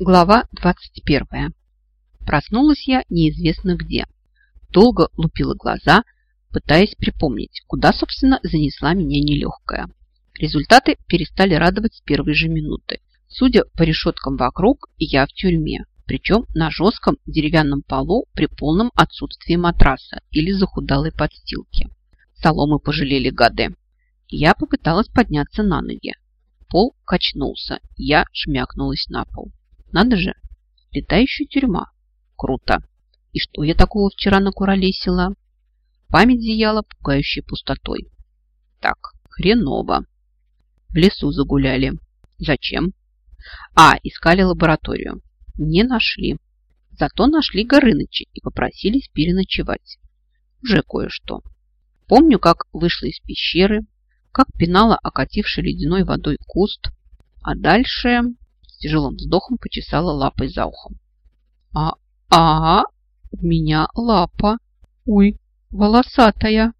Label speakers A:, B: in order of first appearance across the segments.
A: Глава 21. Проснулась я неизвестно где. Долго лупила глаза, пытаясь припомнить, куда, собственно, занесла меня нелегкая. Результаты перестали радовать с первой же минуты. Судя по решеткам вокруг, я в тюрьме, причем на жестком деревянном полу при полном отсутствии матраса или захудалой подстилки. Соломы пожалели гады. Я попыталась подняться на ноги. Пол качнулся, я шмякнулась на пол. Надо же, летающая тюрьма. Круто. И что я такого вчера накуролесила? Память зияла пугающей пустотой. Так, хреново. В лесу загуляли. Зачем? А, искали лабораторию. Не нашли. Зато нашли Горыныча и попросились переночевать. Уже кое-что. Помню, как вышла из пещеры, как пинала окативший ледяной водой куст, а дальше с тяжелым вздохом почесала лапой за ухом. А, а, у меня лапа. Ой, волосатая.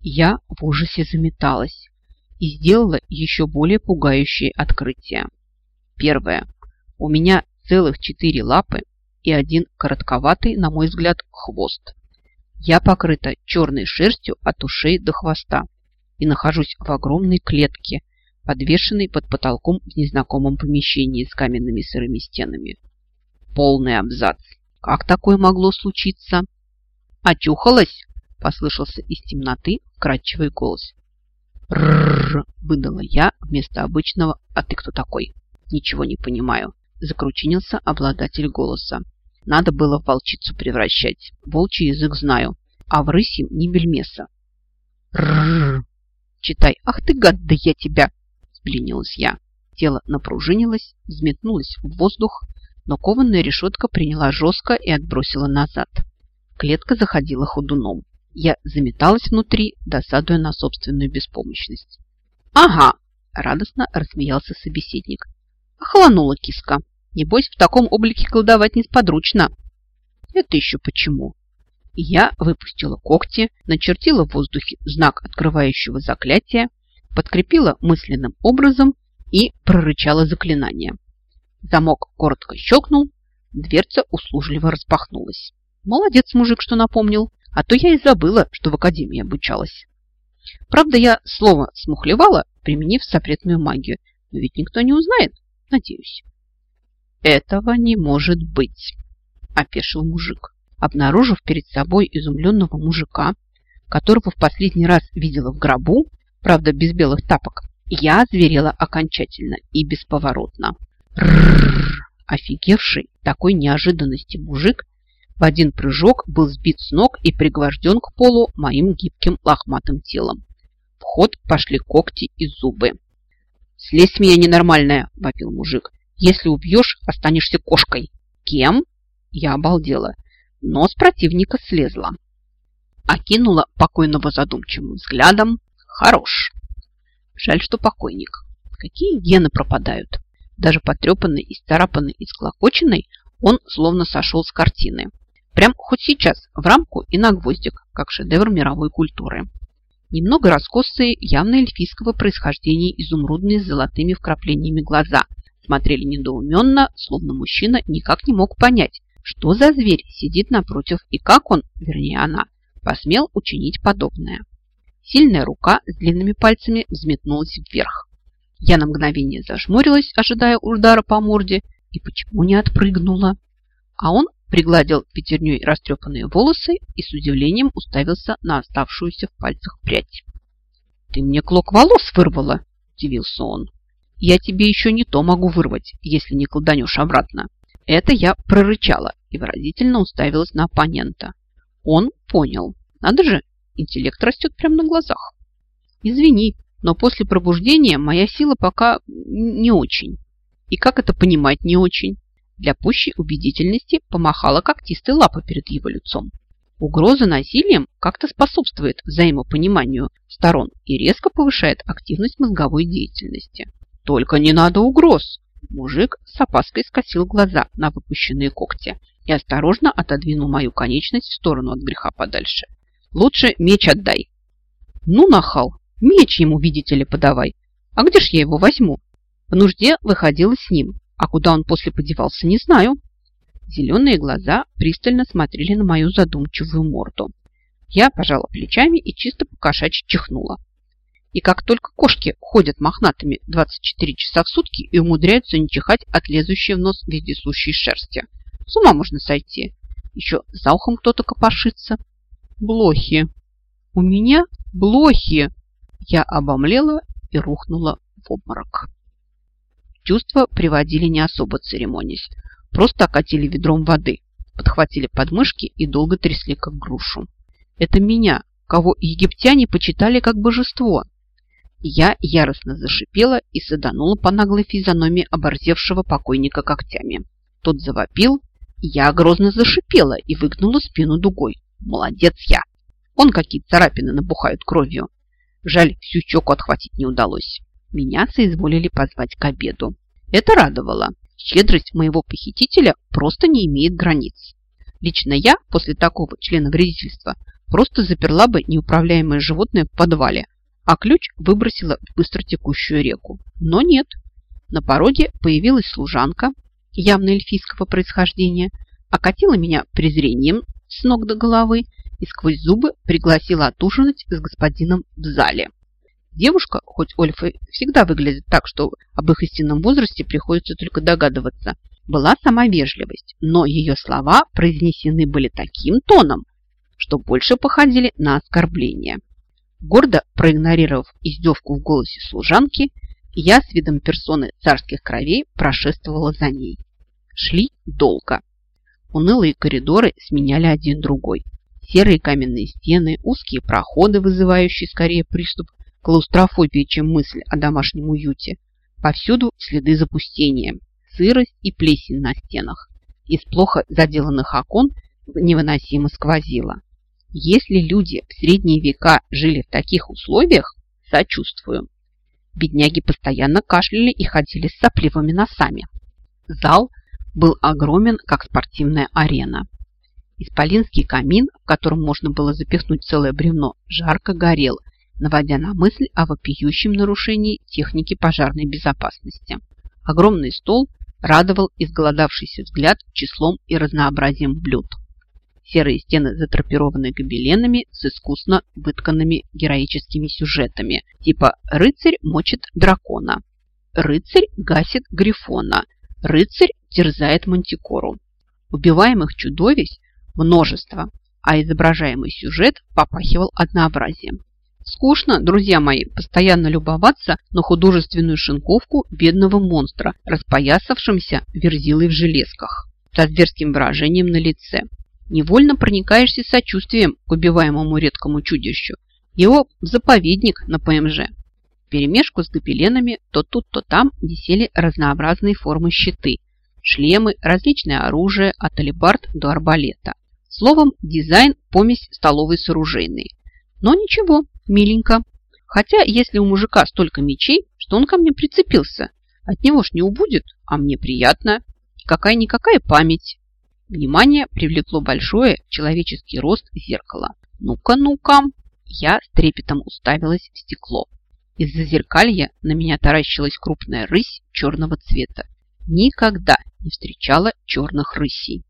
A: Я в ужасе заметалась и сделала еще более пугающее открытие. Первое. У меня целых четыре лапы и один коротковатый, на мой взгляд, хвост. Я покрыта черной шерстью от ушей до хвоста и нахожусь в огромной клетке, подвешенной под потолком в незнакомом помещении с каменными сырыми стенами. Полный абзац. Как такое могло случиться? «Очухалась?» – послышался из темноты вкрадчивый голос. «Рррр!» – выдала я вместо обычного «А ты кто такой?» «Ничего не понимаю», – закручинился обладатель голоса. «Надо было в волчицу превращать. Волчий язык знаю, а в рысим не бельмеса». «Рррр!» Читай. Ах ты, гад, да я тебя! Сбленилась я. Тело напружинилось, взметнулось в воздух, но кованная решетка приняла жестко и отбросила назад. Клетка заходила ходуном. Я заметалась внутри, досадуя на собственную беспомощность. «Ага!» – радостно рассмеялся собеседник. «Охланула киска. Небось, в таком облике колдовать несподручно». «Это еще почему?» Я выпустила когти, начертила в воздухе знак открывающего заклятия, подкрепила мысленным образом и прорычала заклинание. Замок коротко щелкнул, дверца услужливо распахнулась. Молодец мужик, что напомнил, а то я и забыла, что в академии обучалась. Правда, я слово смухлевала, применив запретную магию, но ведь никто не узнает, надеюсь. Этого не может быть, опешил мужик обнаружив перед собой изумленного мужика, которого в последний раз видела в гробу, правда без белых тапок, я зверела окончательно и бесповоротно. Ррррр! Офигевший такой неожиданности мужик в один прыжок был сбит с ног и пригвожден к полу моим гибким лохматым телом. В ход пошли когти и зубы. «Слезь меня, ненормальная!» – вопил мужик. «Если убьешь, останешься кошкой». «Кем?» Я обалдела но противника слезла. Окинула покойного задумчивым взглядом. Хорош. Жаль, что покойник. Какие гены пропадают. Даже потрепанный и старапанный и склокоченный, он словно сошел с картины. Прям хоть сейчас в рамку и на гвоздик, как шедевр мировой культуры. Немного раскосые, явно эльфийского происхождения изумрудные с золотыми вкраплениями глаза смотрели недоуменно, словно мужчина никак не мог понять, что за зверь сидит напротив и как он, вернее она, посмел учинить подобное. Сильная рука с длинными пальцами взметнулась вверх. Я на мгновение зажмурилась, ожидая удара по морде, и почему не отпрыгнула? А он пригладил пятерней растрепанные волосы и с удивлением уставился на оставшуюся в пальцах прядь. «Ты мне клок волос вырвала?» – удивился он. «Я тебе еще не то могу вырвать, если не кладанешь обратно». Это я прорычала и выразительно уставилась на оппонента. Он понял. Надо же, интеллект растет прямо на глазах. Извини, но после пробуждения моя сила пока не очень. И как это понимать не очень? Для пущей убедительности помахала когтистой лапой перед его лицом. Угроза насилием как-то способствует взаимопониманию сторон и резко повышает активность мозговой деятельности. Только не надо угроз. Мужик с опаской скосил глаза на выпущенные когти и осторожно отодвинул мою конечность в сторону от греха подальше. «Лучше меч отдай». «Ну, нахал, меч ему, видите ли, подавай. А где ж я его возьму?» В нужде выходила с ним, А куда он после подевался, не знаю. Зеленые глаза пристально смотрели на мою задумчивую морду. Я пожала плечами и чисто покошачьи чихнула. И как только кошки ходят мохнатыми 24 часа в сутки и умудряются не чихать от лезущей в нос вездесущей шерсти. С ума можно сойти. Еще за ухом кто-то копошится. Блохи. У меня блохи. Я обомлела и рухнула в обморок. Чувства приводили не особо церемонясь. Просто окатили ведром воды, подхватили подмышки и долго трясли, как грушу. Это меня, кого египтяне почитали как божество. Я яростно зашипела и саданула по наглой физиономии оборзевшего покойника когтями. Тот завопил, я грозно зашипела и выгнула спину дугой. Молодец я! Он какие царапины набухают кровью. Жаль, всю щеку отхватить не удалось. Меня соизволили позвать к обеду. Это радовало. Щедрость моего похитителя просто не имеет границ. Лично я после такого члена вредительства просто заперла бы неуправляемое животное в подвале, а ключ выбросила в быстротекущую реку. Но нет. На пороге появилась служанка, явно эльфийского происхождения, окатила меня презрением с ног до головы и сквозь зубы пригласила отужинать с господином в зале. Девушка, хоть Ольфы всегда выглядит так, что об их истинном возрасте приходится только догадываться, была сама вежливость, но ее слова произнесены были таким тоном, что больше походили на оскорбление. Гордо проигнорировав издевку в голосе служанки, я с видом персоны царских кровей прошествовала за ней. Шли долго. Унылые коридоры сменяли один другой. Серые каменные стены, узкие проходы, вызывающие скорее приступ клаустрофобии, чем мысль о домашнем уюте. Повсюду следы запустения, сырость и плесень на стенах. Из плохо заделанных окон невыносимо сквозило. Если люди в средние века жили в таких условиях, сочувствую. Бедняги постоянно кашляли и ходили с сопливыми носами. Зал был огромен, как спортивная арена. Исполинский камин, в котором можно было запихнуть целое бревно, жарко горел, наводя на мысль о вопиющем нарушении техники пожарной безопасности. Огромный стол радовал изголодавшийся взгляд числом и разнообразием блюд. Серые стены затрапированы гобеленами с искусно вытканными героическими сюжетами, типа «Рыцарь мочит дракона», «Рыцарь гасит грифона», «Рыцарь терзает мантикору». Убиваемых чудовищ множество, а изображаемый сюжет попахивал однообразием. Скучно, друзья мои, постоянно любоваться на художественную шинковку бедного монстра, распоясавшимся верзилой в железках, со зверским выражением на лице. Невольно проникаешься сочувствием к убиваемому редкому чудищу. Его заповедник на ПМЖ. В перемешку с гобеленами то тут, то там висели разнообразные формы щиты, шлемы, различное оружие от алебард до арбалета. Словом, дизайн – помесь столовой с оружейной. Но ничего, миленько. Хотя, если у мужика столько мечей, что он ко мне прицепился, от него ж не убудет, а мне приятно. Какая-никакая память. Внимание привлекло большое человеческий рост зеркало. Ну-ка, ну-ка. Я с трепетом уставилась в стекло. Из-за зеркалья на меня таращилась крупная рысь черного цвета. Никогда не встречала черных рысей.